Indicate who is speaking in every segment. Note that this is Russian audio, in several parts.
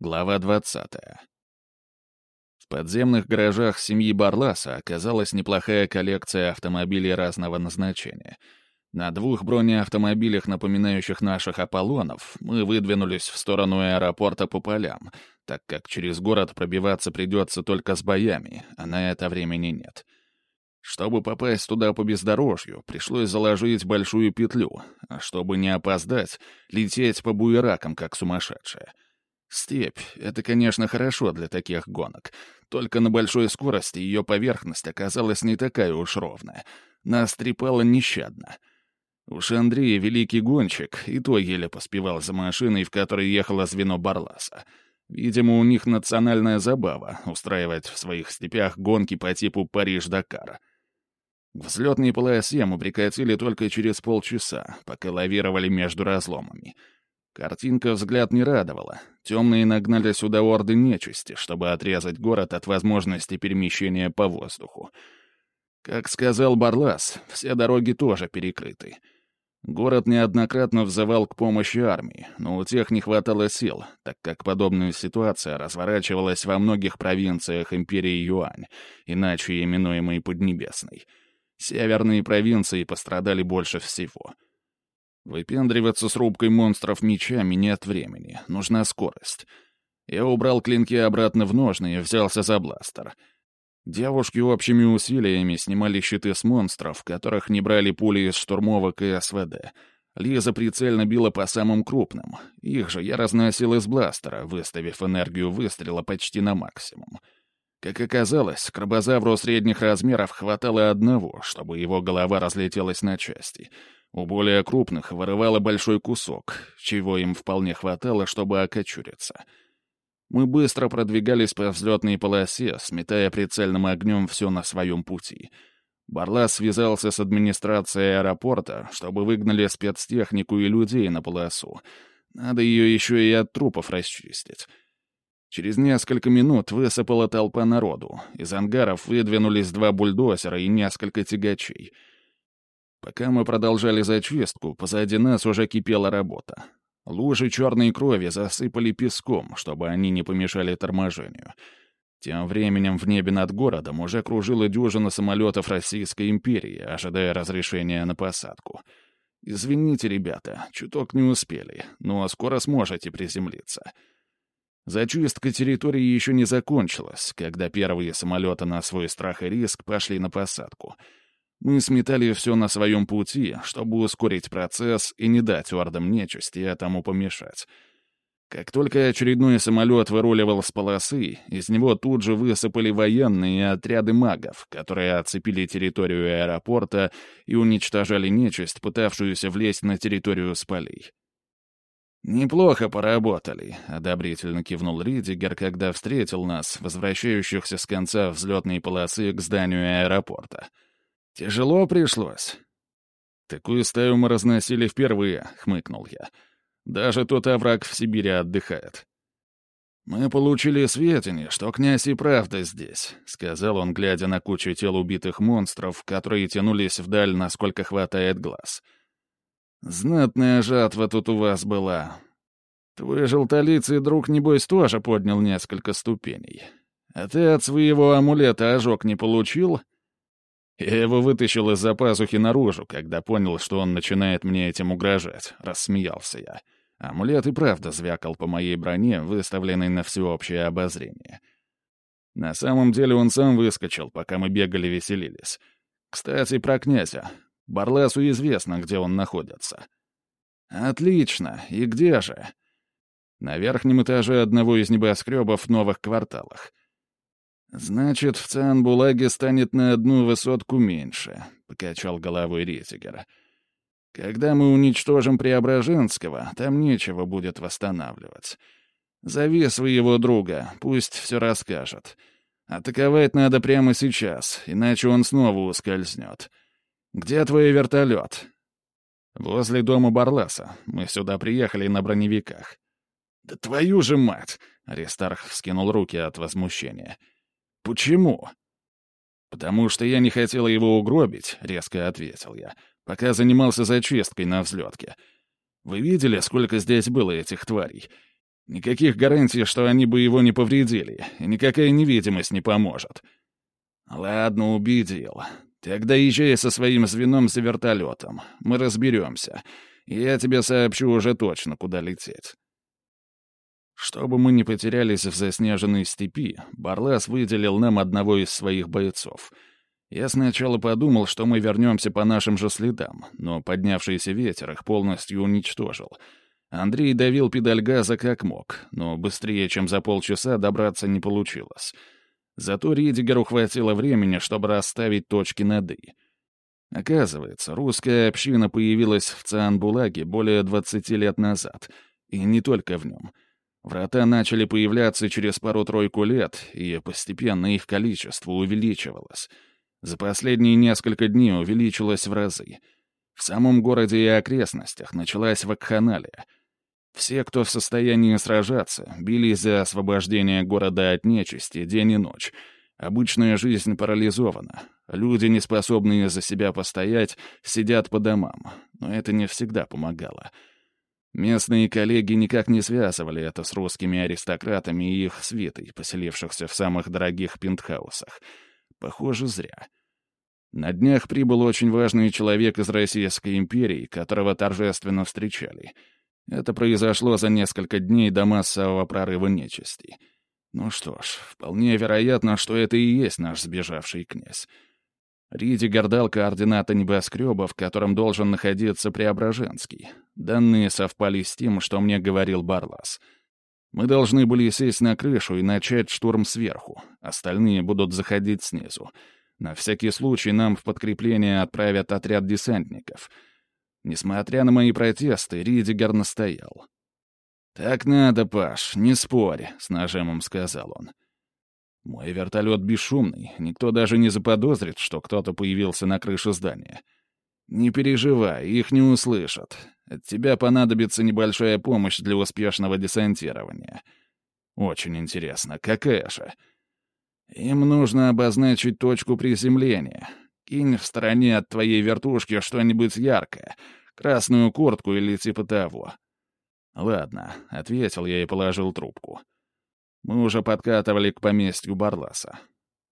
Speaker 1: Глава 20. В подземных гаражах семьи Барласа оказалась неплохая коллекция автомобилей разного назначения. На двух бронеавтомобилях, напоминающих наших «Аполлонов», мы выдвинулись в сторону аэропорта по полям, так как через город пробиваться придется только с боями, а на это времени нет. Чтобы попасть туда по бездорожью, пришлось заложить большую петлю, а чтобы не опоздать, лететь по буеракам, как сумасшедшая — Степь — это, конечно, хорошо для таких гонок. Только на большой скорости ее поверхность оказалась не такая уж ровная. Нас трепало нещадно. Уж Андрей, великий гонщик, и то еле поспевал за машиной, в которой ехало звено Барласа. Видимо, у них национальная забава — устраивать в своих степях гонки по типу Париж-Дакар. Взлетные полосе мы прикатили только через полчаса, пока лавировали между разломами — Картинка взгляд не радовала. Темные нагнали сюда орды нечисти, чтобы отрезать город от возможности перемещения по воздуху. Как сказал Барлас, все дороги тоже перекрыты. Город неоднократно взывал к помощи армии, но у тех не хватало сил, так как подобная ситуация разворачивалась во многих провинциях империи Юань, иначе именуемой Поднебесной. Северные провинции пострадали больше всего — Выпендриваться с рубкой монстров мечами нет времени, нужна скорость. Я убрал клинки обратно в ножны и взялся за бластер. Девушки общими усилиями снимали щиты с монстров, которых не брали пули из штурмовок и СВД. Лиза прицельно била по самым крупным. Их же я разносил из бластера, выставив энергию выстрела почти на максимум. Как оказалось, крабозавру средних размеров хватало одного, чтобы его голова разлетелась на части — у более крупных вырывало большой кусок, чего им вполне хватало, чтобы окочуриться. Мы быстро продвигались по взлетной полосе, сметая прицельным огнем все на своем пути. Барлас связался с администрацией аэропорта, чтобы выгнали спецтехнику и людей на полосу. Надо ее еще и от трупов расчистить. Через несколько минут высыпала толпа народу. Из ангаров выдвинулись два бульдозера и несколько тягачей — Пока мы продолжали зачистку, позади нас уже кипела работа. Лужи черной крови засыпали песком, чтобы они не помешали торможению. Тем временем в небе над городом уже кружила дюжина самолетов Российской империи, ожидая разрешения на посадку. «Извините, ребята, чуток не успели, но скоро сможете приземлиться». Зачистка территории еще не закончилась, когда первые самолеты на свой страх и риск пошли на посадку — мы сметали все на своем пути, чтобы ускорить процесс и не дать ордам нечисти этому помешать. Как только очередной самолет выруливал с полосы, из него тут же высыпали военные отряды магов, которые оцепили территорию аэропорта и уничтожали нечисть, пытавшуюся влезть на территорию с полей. «Неплохо поработали», — одобрительно кивнул Ридигер, когда встретил нас, возвращающихся с конца взлетной полосы к зданию аэропорта. «Тяжело пришлось». «Такую стаю мы разносили впервые», — хмыкнул я. «Даже тот овраг в Сибири отдыхает». «Мы получили сведения, что князь и правда здесь», — сказал он, глядя на кучу тел убитых монстров, которые тянулись вдаль, насколько хватает глаз. «Знатная жатва тут у вас была. Твой желтолицый друг, небось, тоже поднял несколько ступеней. А ты от своего амулета ожог не получил?» Я его вытащил из-за пазухи наружу, когда понял, что он начинает мне этим угрожать. Рассмеялся я. Амулет и правда звякал по моей броне, выставленной на всеобщее обозрение. На самом деле он сам выскочил, пока мы бегали-веселились. Кстати, про князя. Барласу известно, где он находится. Отлично. И где же? На верхнем этаже одного из небоскребов в новых кварталах. «Значит, в Цианбулаге станет на одну высотку меньше», — покачал головой Ретигер. «Когда мы уничтожим Преображенского, там нечего будет восстанавливать. Зови своего друга, пусть все расскажет. Атаковать надо прямо сейчас, иначе он снова ускользнет. Где твой вертолет?» «Возле дома Барласа. Мы сюда приехали на броневиках». «Да твою же мать!» — Аристарх вскинул руки от возмущения. «Почему?» «Потому что я не хотел его угробить», — резко ответил я, пока занимался зачисткой на взлетке. «Вы видели, сколько здесь было этих тварей? Никаких гарантий, что они бы его не повредили, и никакая невидимость не поможет. Ладно, убедил. Тогда езжай со своим звеном за вертолетом. Мы разберемся. Я тебе сообщу уже точно, куда лететь. Чтобы мы не потерялись в заснеженной степи, Барлас выделил нам одного из своих бойцов. Я сначала подумал, что мы вернемся по нашим же следам, но поднявшийся ветер их полностью уничтожил. Андрей давил педаль газа как мог, но быстрее, чем за полчаса, добраться не получилось. Зато Ридигеру хватило времени, чтобы расставить точки над «и». Оказывается, русская община появилась в Цианбулаге более 20 лет назад, и не только в нем — Врата начали появляться через пару-тройку лет, и постепенно их количество увеличивалось. За последние несколько дней увеличилось в разы. В самом городе и окрестностях началась вакханалия. Все, кто в состоянии сражаться, бились за освобождение города от нечисти день и ночь. Обычная жизнь парализована. Люди, не способные за себя постоять, сидят по домам. Но это не всегда помогало. — Местные коллеги никак не связывали это с русскими аристократами и их свитой, поселившихся в самых дорогих пентхаусах. Похоже, зря. На днях прибыл очень важный человек из Российской империи, которого торжественно встречали. Это произошло за несколько дней до массового прорыва нечисти. Ну что ж, вполне вероятно, что это и есть наш сбежавший князь. Ридигер дал координаты небоскреба, в котором должен находиться Преображенский. Данные совпали с тем, что мне говорил Барлас. Мы должны были сесть на крышу и начать штурм сверху. Остальные будут заходить снизу. На всякий случай нам в подкрепление отправят отряд десантников. Несмотря на мои протесты, Ридигер настоял. «Так надо, Паш, не спорь», — с нажимом сказал он. Мой вертолет бесшумный, никто даже не заподозрит, что кто-то появился на крыше здания. Не переживай, их не услышат. От тебя понадобится небольшая помощь для успешного десантирования. Очень интересно, какая же? Им нужно обозначить точку приземления. Кинь в стороне от твоей вертушки что-нибудь яркое, красную куртку или типа того. Ладно, — ответил я и положил трубку. — мы уже подкатывали к поместью Барласа.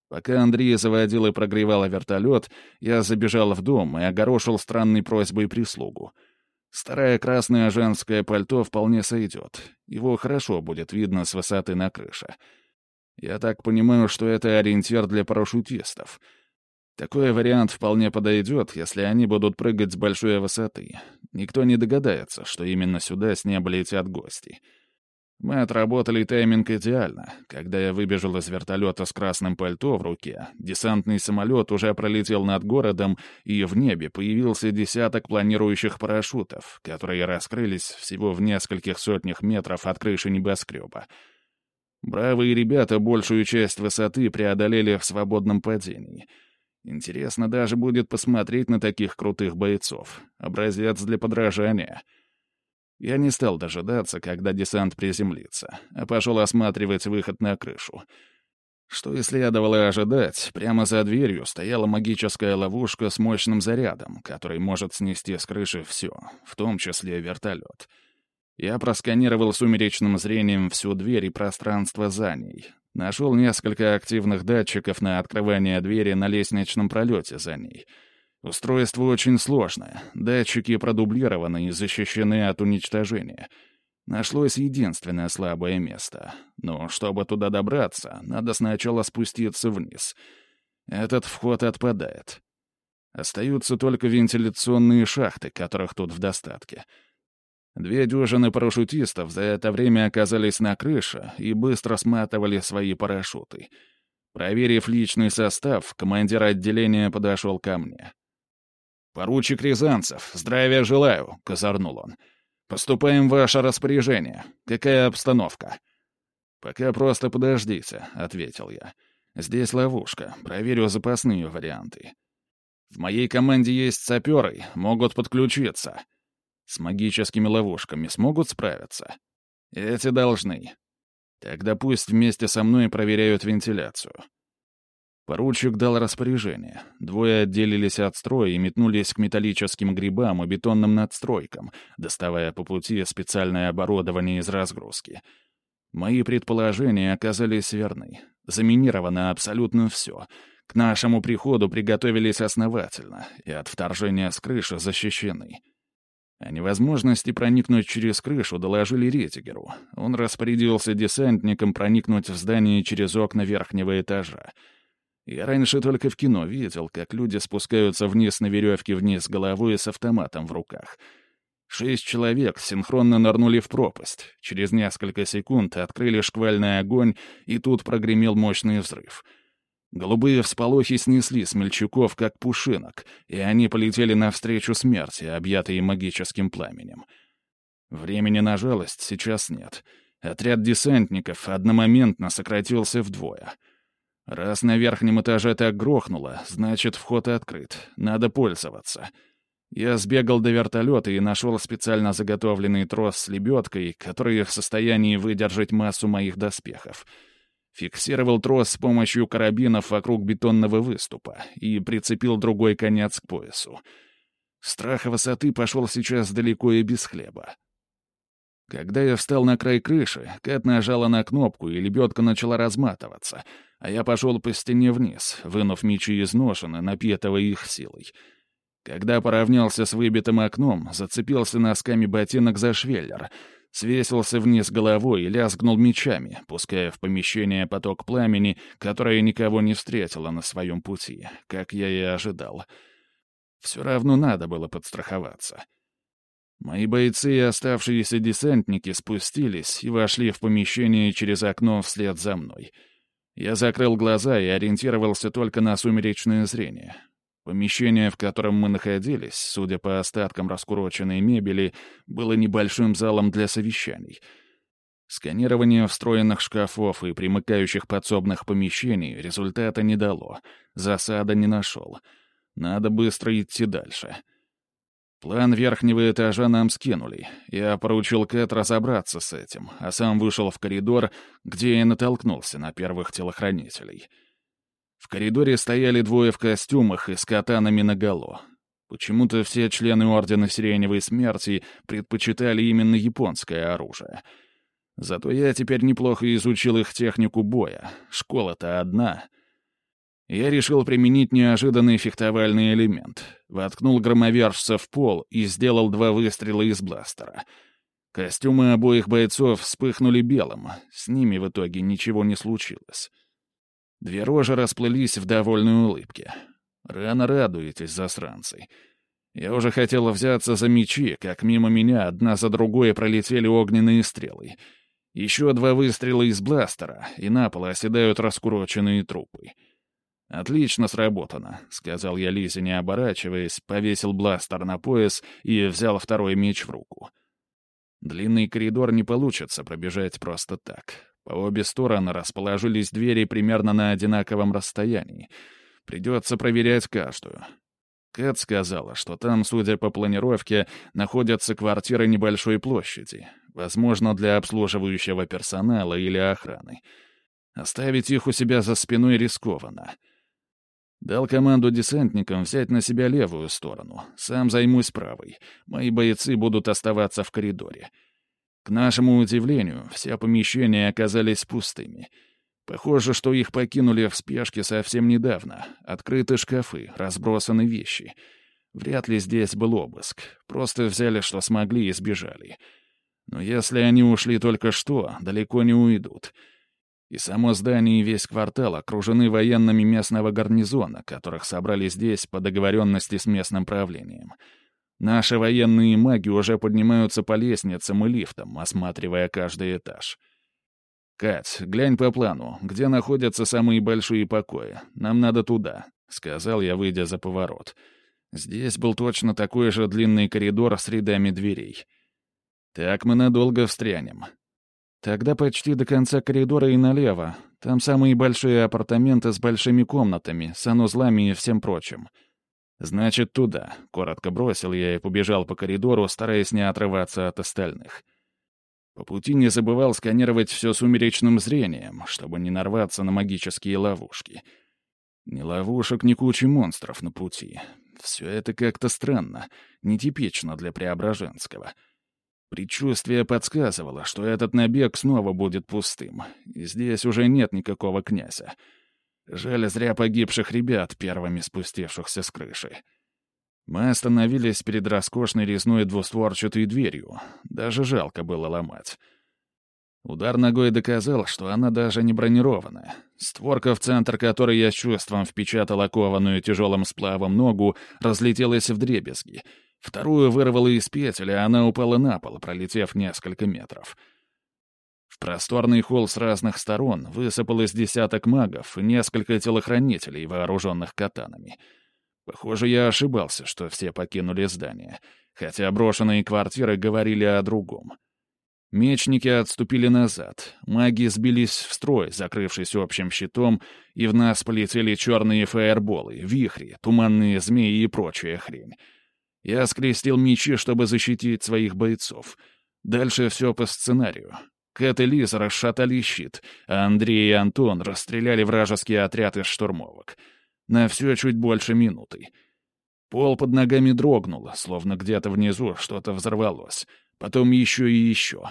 Speaker 1: Пока Андрей заводил и прогревал вертолет, я забежал в дом и огорошил странной просьбой прислугу. Старое красное женское пальто вполне сойдет. Его хорошо будет видно с высоты на крыше. Я так понимаю, что это ориентир для парашютистов. Такой вариант вполне подойдет, если они будут прыгать с большой высоты. Никто не догадается, что именно сюда с неба летят гости. Мы отработали тайминг идеально. Когда я выбежал из вертолета с красным пальто в руке, десантный самолет уже пролетел над городом, и в небе появился десяток планирующих парашютов, которые раскрылись всего в нескольких сотнях метров от крыши небоскреба. Бравые ребята большую часть высоты преодолели в свободном падении. Интересно даже будет посмотреть на таких крутых бойцов. Образец для подражания — я не стал дожидаться, когда десант приземлится, а пошел осматривать выход на крышу. Что и следовало ожидать, прямо за дверью стояла магическая ловушка с мощным зарядом, который может снести с крыши все, в том числе вертолет. Я просканировал сумеречным зрением всю дверь и пространство за ней. Нашел несколько активных датчиков на открывание двери на лестничном пролете за ней — Устройство очень сложное, датчики продублированы и защищены от уничтожения. Нашлось единственное слабое место. Но чтобы туда добраться, надо сначала спуститься вниз. Этот вход отпадает. Остаются только вентиляционные шахты, которых тут в достатке. Две дюжины парашютистов за это время оказались на крыше и быстро сматывали свои парашюты. Проверив личный состав, командир отделения подошел ко мне. «Поручик Рязанцев, здравия желаю», — козырнул он. «Поступаем в ваше распоряжение. Какая обстановка?» «Пока просто подождите», — ответил я. «Здесь ловушка. Проверю запасные варианты». «В моей команде есть саперы, могут подключиться». «С магическими ловушками смогут справиться?» «Эти должны». «Тогда пусть вместе со мной проверяют вентиляцию». Поручик дал распоряжение. Двое отделились от строя и метнулись к металлическим грибам и бетонным надстройкам, доставая по пути специальное оборудование из разгрузки. Мои предположения оказались верны. Заминировано абсолютно все. К нашему приходу приготовились основательно, и от вторжения с крыши защищены. О невозможности проникнуть через крышу доложили Ретигеру. Он распорядился десантникам проникнуть в здание через окна верхнего этажа. Я раньше только в кино видел, как люди спускаются вниз на веревке вниз головой с автоматом в руках. Шесть человек синхронно нырнули в пропасть. Через несколько секунд открыли шквальный огонь, и тут прогремел мощный взрыв — Голубые всполохи снесли смельчаков, как пушинок, и они полетели навстречу смерти, объятые магическим пламенем. Времени на жалость сейчас нет. Отряд десантников одномоментно сократился вдвое. Раз на верхнем этаже так грохнуло, значит, вход открыт. Надо пользоваться. Я сбегал до вертолета и нашел специально заготовленный трос с лебедкой, который в состоянии выдержать массу моих доспехов — Фиксировал трос с помощью карабинов вокруг бетонного выступа и прицепил другой конец к поясу. Страх высоты пошел сейчас далеко и без хлеба. Когда я встал на край крыши, Кэт нажала на кнопку, и лебедка начала разматываться, а я пошел по стене вниз, вынув мечи из ножен и напитывая их силой. Когда поравнялся с выбитым окном, зацепился носками ботинок за швеллер — свесился вниз головой и лязгнул мечами, пуская в помещение поток пламени, которое никого не встретило на своем пути, как я и ожидал. Все равно надо было подстраховаться. Мои бойцы и оставшиеся десантники спустились и вошли в помещение через окно вслед за мной. Я закрыл глаза и ориентировался только на сумеречное зрение. Помещение, в котором мы находились, судя по остаткам раскуроченной мебели, было небольшим залом для совещаний. Сканирование встроенных шкафов и примыкающих подсобных помещений результата не дало. Засада не нашел. Надо быстро идти дальше. План верхнего этажа нам скинули. Я поручил Кэт разобраться с этим, а сам вышел в коридор, где я натолкнулся на первых телохранителей — в коридоре стояли двое в костюмах и с катанами наголо. Почему-то все члены Ордена Сиреневой Смерти предпочитали именно японское оружие. Зато я теперь неплохо изучил их технику боя. Школа-то одна. Я решил применить неожиданный фехтовальный элемент. Воткнул громовержца в пол и сделал два выстрела из бластера. Костюмы обоих бойцов вспыхнули белым. С ними в итоге ничего не случилось. Две рожи расплылись в довольной улыбке. «Рано радуетесь, засранцы». Я уже хотел взяться за мечи, как мимо меня одна за другой пролетели огненные стрелы. Еще два выстрела из бластера, и на пол оседают раскуроченные трупы. «Отлично сработано», — сказал я Лизе, не оборачиваясь, повесил бластер на пояс и взял второй меч в руку. Длинный коридор не получится пробежать просто так. По обе стороны расположились двери примерно на одинаковом расстоянии. Придется проверять каждую. Кэт сказала, что там, судя по планировке, находятся квартиры небольшой площади, возможно, для обслуживающего персонала или охраны. Оставить их у себя за спиной рискованно. Дал команду десантникам взять на себя левую сторону. Сам займусь правой. Мои бойцы будут оставаться в коридоре. К нашему удивлению, все помещения оказались пустыми. Похоже, что их покинули в спешке совсем недавно. Открыты шкафы, разбросаны вещи. Вряд ли здесь был обыск. Просто взяли, что смогли, и сбежали. Но если они ушли только что, далеко не уйдут. И само здание и весь квартал окружены военными местного гарнизона, которых собрали здесь по договоренности с местным правлением — Наши военные маги уже поднимаются по лестницам и лифтам, осматривая каждый этаж. «Кать, глянь по плану, где находятся самые большие покои. Нам надо туда», — сказал я, выйдя за поворот. Здесь был точно такой же длинный коридор с рядами дверей. «Так мы надолго встрянем». «Тогда почти до конца коридора и налево. Там самые большие апартаменты с большими комнатами, санузлами и всем прочим». «Значит, туда», — коротко бросил я и побежал по коридору, стараясь не отрываться от остальных. По пути не забывал сканировать все сумеречным зрением, чтобы не нарваться на магические ловушки. Ни ловушек, ни кучи монстров на пути. Все это как-то странно, нетипично для Преображенского. Предчувствие подсказывало, что этот набег снова будет пустым, и здесь уже нет никакого князя. Жаль зря погибших ребят, первыми спустившихся с крыши. Мы остановились перед роскошной резной двустворчатой дверью. Даже жалко было ломать. Удар ногой доказал, что она даже не бронирована. Створка, в центр которой я с чувством впечатал окованную тяжелым сплавом ногу, разлетелась в дребезги. Вторую вырвало из петель, а она упала на пол, пролетев несколько метров. В просторный холл с разных сторон высыпалось десяток магов и несколько телохранителей, вооруженных катанами. Похоже, я ошибался, что все покинули здание, хотя брошенные квартиры говорили о другом. Мечники отступили назад, маги сбились в строй, закрывшись общим щитом, и в нас полетели черные фаерболы, вихри, туманные змеи и прочая хрень. Я скрестил мечи, чтобы защитить своих бойцов. Дальше все по сценарию. Кэт и Лиза расшатали щит, а Андрей и Антон расстреляли вражеский отряд из штурмовок. На все чуть больше минуты. Пол под ногами дрогнул, словно где-то внизу что-то взорвалось. Потом еще и еще.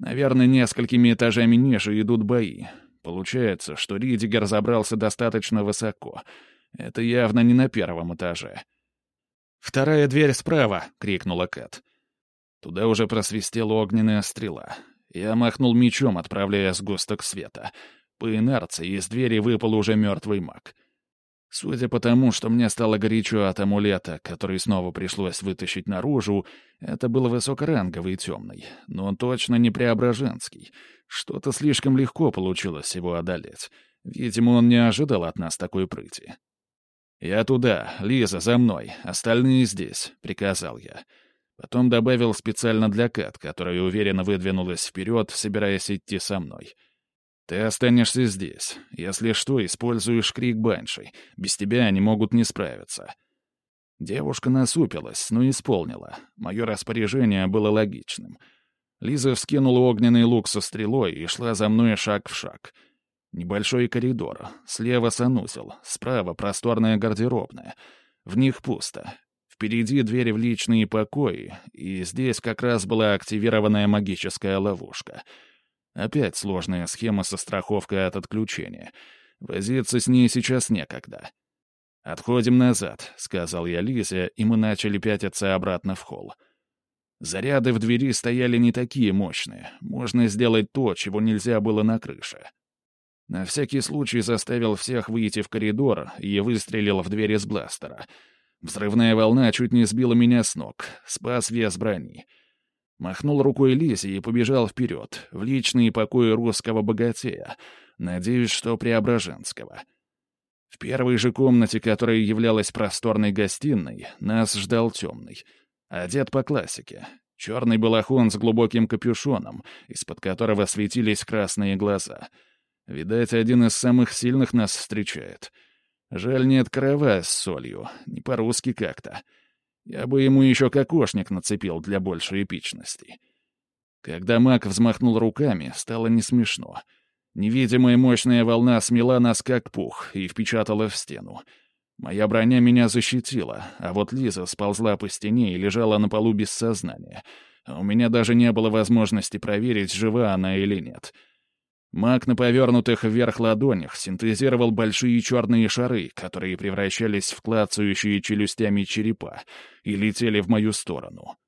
Speaker 1: Наверное, несколькими этажами ниже идут бои. Получается, что Ридигер забрался достаточно высоко. Это явно не на первом этаже. «Вторая дверь справа!» — крикнула Кэт. Туда уже просвистела огненная стрела. Я махнул мечом, отправляя сгусток света. По инерции из двери выпал уже мертвый маг. Судя по тому, что мне стало горячо от амулета, который снова пришлось вытащить наружу, это был высокоранговый темный, но он точно не преображенский. Что-то слишком легко получилось его одолеть. Видимо, он не ожидал от нас такой прыти. «Я туда, Лиза, за мной, остальные здесь», — приказал я. Потом добавил специально для Кат, которая уверенно выдвинулась вперед, собираясь идти со мной. «Ты останешься здесь. Если что, используешь крик Банши. Без тебя они могут не справиться». Девушка насупилась, но исполнила. Мое распоряжение было логичным. Лиза вскинула огненный лук со стрелой и шла за мной шаг в шаг. Небольшой коридор. Слева санузел, справа просторная гардеробная. В них пусто. Впереди двери в личные покои, и здесь как раз была активированная магическая ловушка — Опять сложная схема со страховкой от отключения. Возиться с ней сейчас некогда. «Отходим назад», — сказал я Лизе, и мы начали пятиться обратно в холл. Заряды в двери стояли не такие мощные. Можно сделать то, чего нельзя было на крыше. На всякий случай заставил всех выйти в коридор и выстрелил в двери с бластера. Взрывная волна чуть не сбила меня с ног, спас вес брони. Махнул рукой Лизе и побежал вперед, в личные покои русского богатея, надеюсь, что Преображенского. В первой же комнате, которая являлась просторной гостиной, нас ждал темный. Одет по классике. Черный балахон с глубоким капюшоном, из-под которого светились красные глаза. Видать, один из самых сильных нас встречает. Жаль, нет карава с солью, не по-русски как-то. Я бы ему еще кокошник нацепил для большей эпичности. Когда маг взмахнул руками, стало не смешно. Невидимая мощная волна смела нас как пух и впечатала в стену. Моя броня меня защитила, а вот Лиза сползла по стене и лежала на полу без сознания. у меня даже не было возможности проверить, жива она или нет. — Маг на повернутых вверх ладонях синтезировал большие черные шары, которые превращались в клацающие челюстями черепа и летели в мою сторону.